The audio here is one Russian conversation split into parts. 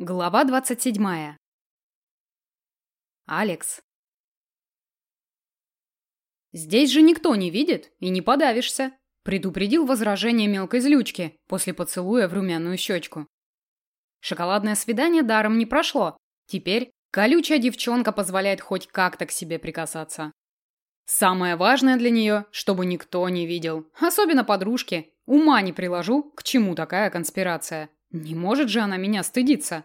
Глава 27. Алекс. Здесь же никто не видит и не подавишься, предупредил возражение мелкой злючки после поцелуя в румяную щечку. Шоколадное свидание даром не прошло. Теперь колючая девчонка позволяет хоть как-то к себе прикасаться. Самое важное для нее, чтобы никто не видел, особенно подружки. Ума не приложу, к чему такая конспирация. Не может же она меня стыдиться.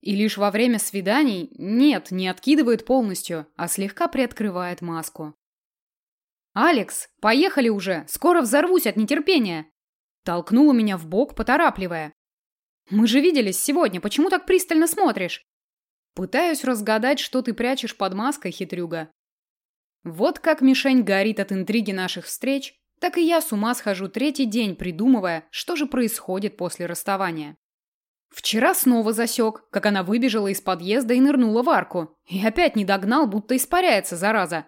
И лишь во время свиданий, нет, не откидывает полностью, а слегка приоткрывает маску. «Алекс, поехали уже! Скоро взорвусь от нетерпения!» Толкнула меня в бок, поторапливая. «Мы же виделись сегодня, почему так пристально смотришь?» Пытаюсь разгадать, что ты прячешь под маской, хитрюга. Вот как мишень горит от интриги наших встреч, так и я с ума схожу третий день, придумывая, что же происходит после расставания. Вчера снова засек, как она выбежала из подъезда и нырнула в арку. И опять не догнал, будто испаряется, зараза.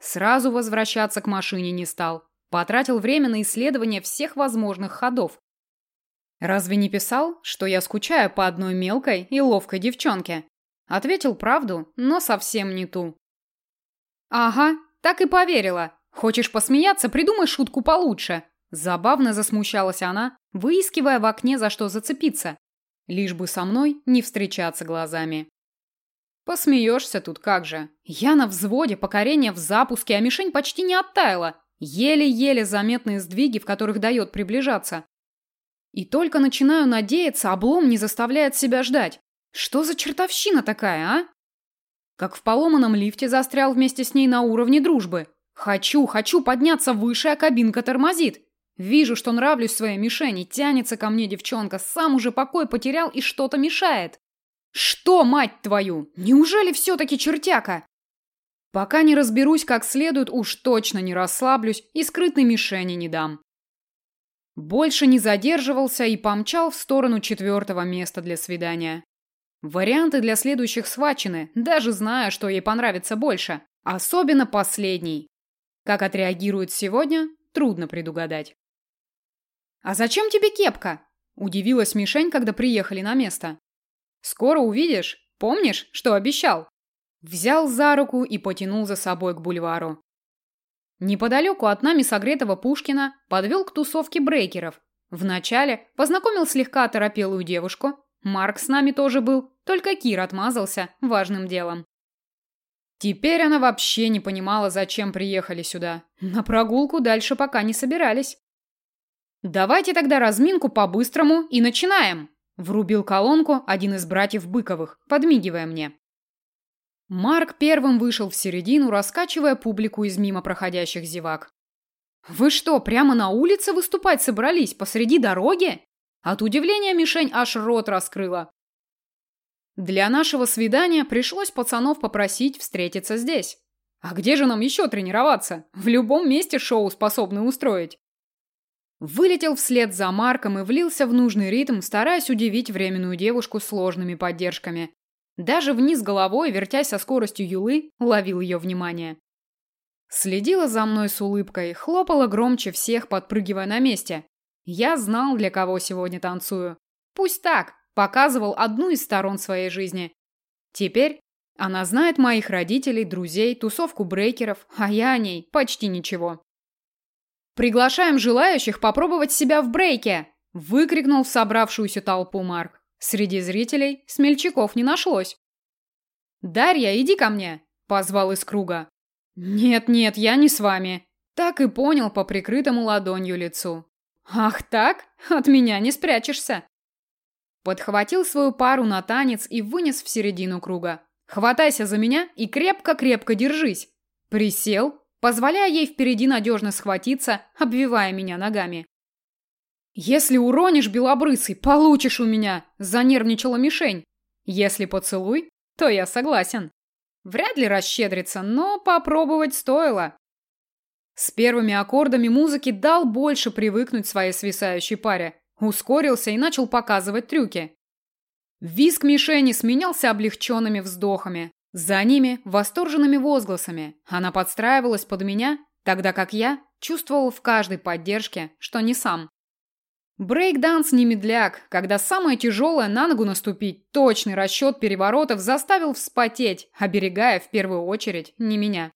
Сразу возвращаться к машине не стал. Потратил время на исследование всех возможных ходов. Разве не писал, что я скучаю по одной мелкой и ловкой девчонке? Ответил правду, но совсем не ту. Ага, так и поверила. Хочешь посмеяться, придумай шутку получше. Забавно засмущалась она, выискивая в окне за что зацепиться, лишь бы со мной не встречаться глазами. Посмеешься тут как же. Я на взводе, покорение в запуске, а мишень почти не оттаяла. Еле-еле заметные сдвиги, в которых дает приближаться. И только начинаю надеяться, облом не заставляет себя ждать. Что за чертовщина такая, а? Как в поломанном лифте застрял вместе с ней на уровне дружбы. Хочу, хочу подняться выше, а кабинка тормозит. Вижу, что нравлюсь своей мишени, тянется ко мне девчонка, сам уже покой потерял и что-то мешает. Что, мать твою? Неужели все-таки чертяка? Пока не разберусь как следует, уж точно не расслаблюсь и скрытной мишени не дам. Больше не задерживался и помчал в сторону четвертого места для свидания. Варианты для следующих свачены, даже зная, что ей понравится больше. Особенно последний. Как отреагирует сегодня, трудно предугадать. «А зачем тебе кепка?» – удивилась Мишень, когда приехали на место. «Скоро увидишь. Помнишь, что обещал?» Взял за руку и потянул за собой к бульвару. Неподалеку от нами согретого Пушкина подвел к тусовке брейкеров. Вначале познакомил слегка оторопелую девушку. Марк с нами тоже был, только Кир отмазался важным делом. Теперь она вообще не понимала, зачем приехали сюда. На прогулку дальше пока не собирались. «Давайте тогда разминку по-быстрому и начинаем!» Врубил колонку один из братьев Быковых, подмигивая мне. Марк первым вышел в середину, раскачивая публику из мимо проходящих зевак. «Вы что, прямо на улице выступать собрались, посреди дороги?» От удивления мишень аж рот раскрыла. Для нашего свидания пришлось пацанов попросить встретиться здесь. А где же нам еще тренироваться? В любом месте шоу способны устроить. Вылетел вслед за Марком и влился в нужный ритм, стараясь удивить временную девушку сложными поддержками. Даже вниз головой, вертясь со скоростью юлы, ловил ее внимание. Следила за мной с улыбкой, хлопала громче всех, подпрыгивая на месте. Я знал, для кого сегодня танцую. Пусть так, показывал одну из сторон своей жизни. Теперь она знает моих родителей, друзей, тусовку брейкеров, а я о ней почти ничего. «Приглашаем желающих попробовать себя в брейке!» – выкрикнул в собравшуюся толпу Марк. Среди зрителей смельчаков не нашлось. «Дарья, иди ко мне!» – позвал из круга. «Нет-нет, я не с вами!» Так и понял по прикрытому ладонью лицу. «Ах так? От меня не спрячешься!» Подхватил свою пару на танец и вынес в середину круга. «Хватайся за меня и крепко-крепко держись!» Присел, позволяя ей впереди надежно схватиться, обвивая меня ногами. «Если уронишь, белобрысый, получишь у меня!» – занервничала мишень. «Если поцелуй, то я согласен». Вряд ли расщедриться, но попробовать стоило. С первыми аккордами музыки дал больше привыкнуть своей свисающей паре. Ускорился и начал показывать трюки. Виск мишени сменялся облегченными вздохами. За ними восторженными возгласами. Она подстраивалась под меня, тогда как я чувствовал в каждой поддержке, что не сам. Брейк-данс не медляк, когда самое тяжелое на ногу наступить, точный расчет переворотов заставил вспотеть, оберегая в первую очередь не меня.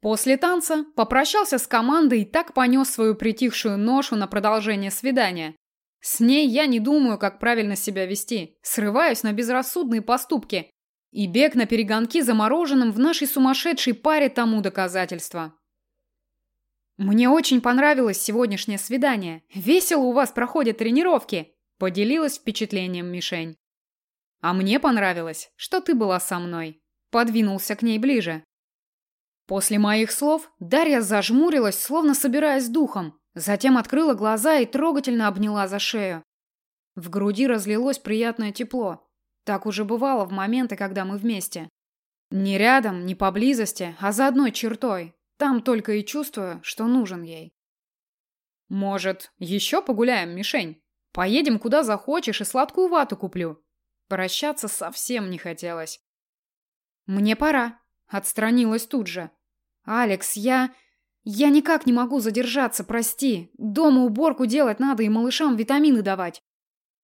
После танца попрощался с командой и так понес свою притихшую ношу на продолжение свидания. С ней я не думаю, как правильно себя вести, срываюсь на безрассудные поступки. И бег на перегонки замороженным в нашей сумасшедшей паре тому доказательство. «Мне очень понравилось сегодняшнее свидание. Весело у вас проходят тренировки», – поделилась впечатлением мишень. «А мне понравилось, что ты была со мной», – подвинулся к ней ближе. После моих слов Дарья зажмурилась, словно собираясь духом, затем открыла глаза и трогательно обняла за шею. В груди разлилось приятное тепло. Так уже бывало в моменты, когда мы вместе. Не рядом, не поблизости, а за одной чертой, там только и чувствую, что нужен ей. Может, еще погуляем, мишень? Поедем куда захочешь и сладкую вату куплю. Прощаться совсем не хотелось. Мне пора. Отстранилась тут же. Алекс, я... Я никак не могу задержаться, прости. Дома уборку делать надо и малышам витамины давать.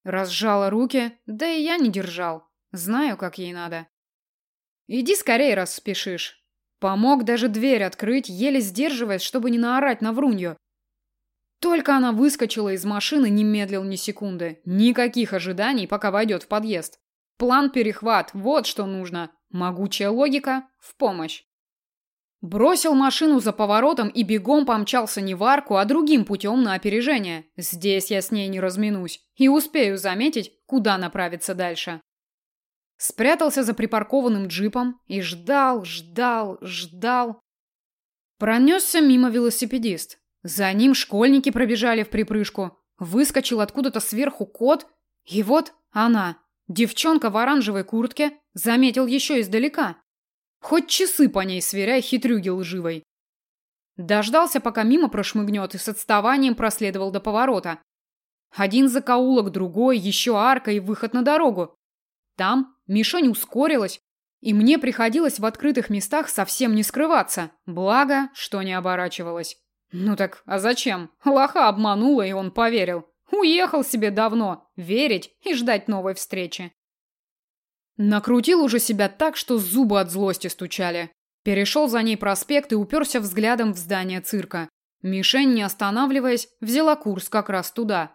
Разжала руки, да и я не держал. Знаю, как ей надо. Иди скорее, раз спешишь. Помог даже дверь открыть, еле сдерживаясь, чтобы не наорать на врунью. Только она выскочила из машины, не медлил ни секунды. Никаких ожиданий, пока войдет в подъезд. План перехват, вот что нужно. Могучая логика в помощь. Бросил машину за поворотом и бегом помчался не в арку, а другим путем на опережение. Здесь я с ней не разминусь и успею заметить, куда направиться дальше. Спрятался за припаркованным джипом и ждал, ждал, ждал. Пронесся мимо велосипедист. За ним школьники пробежали в припрыжку. Выскочил откуда-то сверху кот. И вот она, девчонка в оранжевой куртке, заметил еще издалека. Хоть часы по ней сверяй, хитрюги лживой. Дождался, пока мимо прошмыгнет, и с отставанием проследовал до поворота. Один закоулок, другой, еще арка и выход на дорогу. Там Мишень ускорилась, и мне приходилось в открытых местах совсем не скрываться. Благо, что не оборачивалась. Ну так, а зачем? Лоха обманула, и он поверил. Уехал себе давно. Верить и ждать новой встречи. Накрутил уже себя так, что зубы от злости стучали. Перешел за ней проспект и уперся взглядом в здание цирка. Мишень, не останавливаясь, взяла курс как раз туда.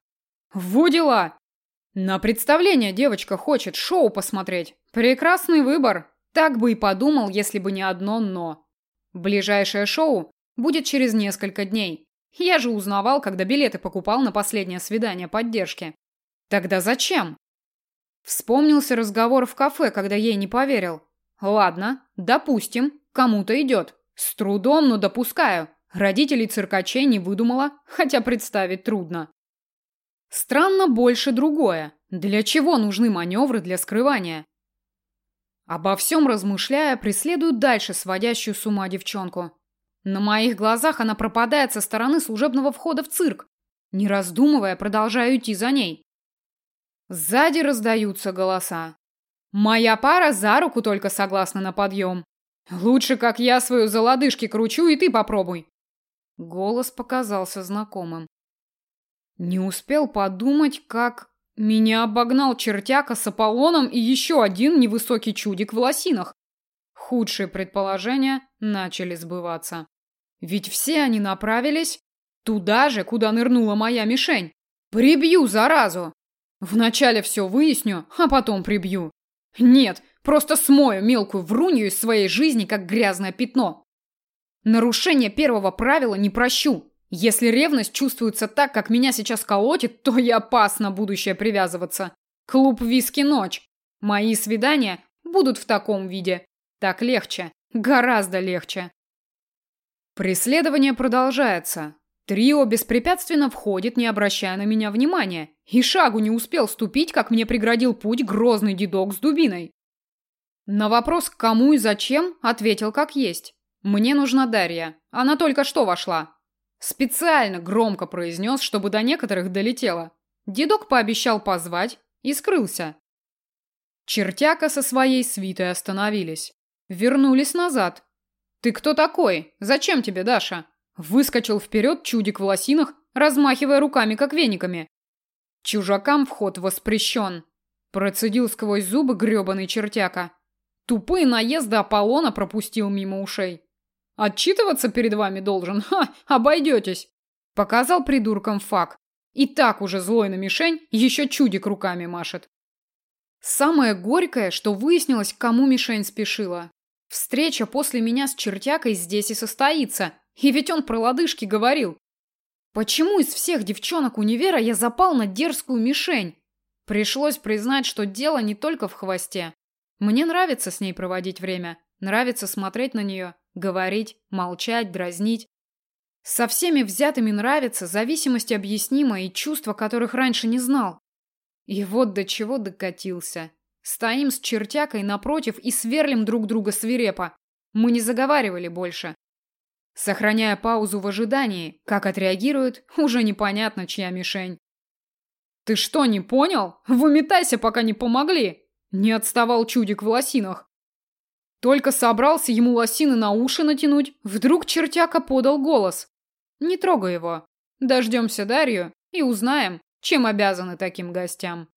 «Во дела! На представление девочка хочет шоу посмотреть. Прекрасный выбор. Так бы и подумал, если бы не одно «но». Ближайшее шоу будет через несколько дней. Я же узнавал, когда билеты покупал на последнее свидание поддержки. Тогда зачем? Вспомнился разговор в кафе, когда ей не поверил. Ладно, допустим, кому-то идет. С трудом, но допускаю. Родителей циркачей не выдумала, хотя представить трудно. Странно больше другое. Для чего нужны маневры для скрывания? Обо всем размышляя, преследую дальше сводящую с ума девчонку. На моих глазах она пропадает со стороны служебного входа в цирк. Не раздумывая, продолжаю идти за ней. Сзади раздаются голоса. Моя пара за руку только согласна на подъем. Лучше, как я свою за лодыжки кручу, и ты попробуй. Голос показался знакомым. Не успел подумать, как меня обогнал чертяка с Аполлоном и еще один невысокий чудик в лосинах. Худшие предположения начали сбываться. Ведь все они направились туда же, куда нырнула моя мишень. Прибью заразу. Вначале все выясню, а потом прибью. Нет, просто смою мелкую врунью из своей жизни, как грязное пятно. Нарушение первого правила не прощу. Если ревность чувствуется так, как меня сейчас колотит, то и опасно будущее привязываться. Клуб «Виски ночь». Мои свидания будут в таком виде. Так легче. Гораздо легче. Преследование продолжается. Трио беспрепятственно входит, не обращая на меня внимания. И шагу не успел ступить, как мне преградил путь грозный дедок с дубиной. На вопрос «кому и зачем?» ответил как есть. «Мне нужна Дарья. Она только что вошла. Специально громко произнес, чтобы до некоторых долетело. Дедок пообещал позвать и скрылся. Чертяка со своей свитой остановились. Вернулись назад. «Ты кто такой? Зачем тебе, Даша?» Выскочил вперед чудик в лосинах, размахивая руками, как вениками. Чужакам вход воспрещен. Процедил сквозь зубы грёбаный чертяка. Тупые наезды Аполлона пропустил мимо ушей. Отчитываться перед вами должен? Ха, обойдетесь. Показал придуркам фак. И так уже злой на мишень, еще чудик руками машет. Самое горькое, что выяснилось, кому мишень спешила. Встреча после меня с чертякой здесь и состоится. И ведь он про лодыжки говорил. Почему из всех девчонок универа я запал на дерзкую мишень? Пришлось признать, что дело не только в хвосте. Мне нравится с ней проводить время, нравится смотреть на нее, говорить, молчать, дразнить. Со всеми взятыми нравится, зависимость объяснима и чувства, которых раньше не знал. И вот до чего докатился. Стоим с чертякой напротив и сверлим друг друга свирепо. Мы не заговаривали больше. Сохраняя паузу в ожидании, как отреагирует, уже непонятно, чья мишень. «Ты что, не понял? Выметайся, пока не помогли!» Не отставал чудик в лосинах. Только собрался ему лосины на уши натянуть, вдруг чертяка подал голос. «Не трогай его. Дождемся Дарью и узнаем, чем обязаны таким гостям».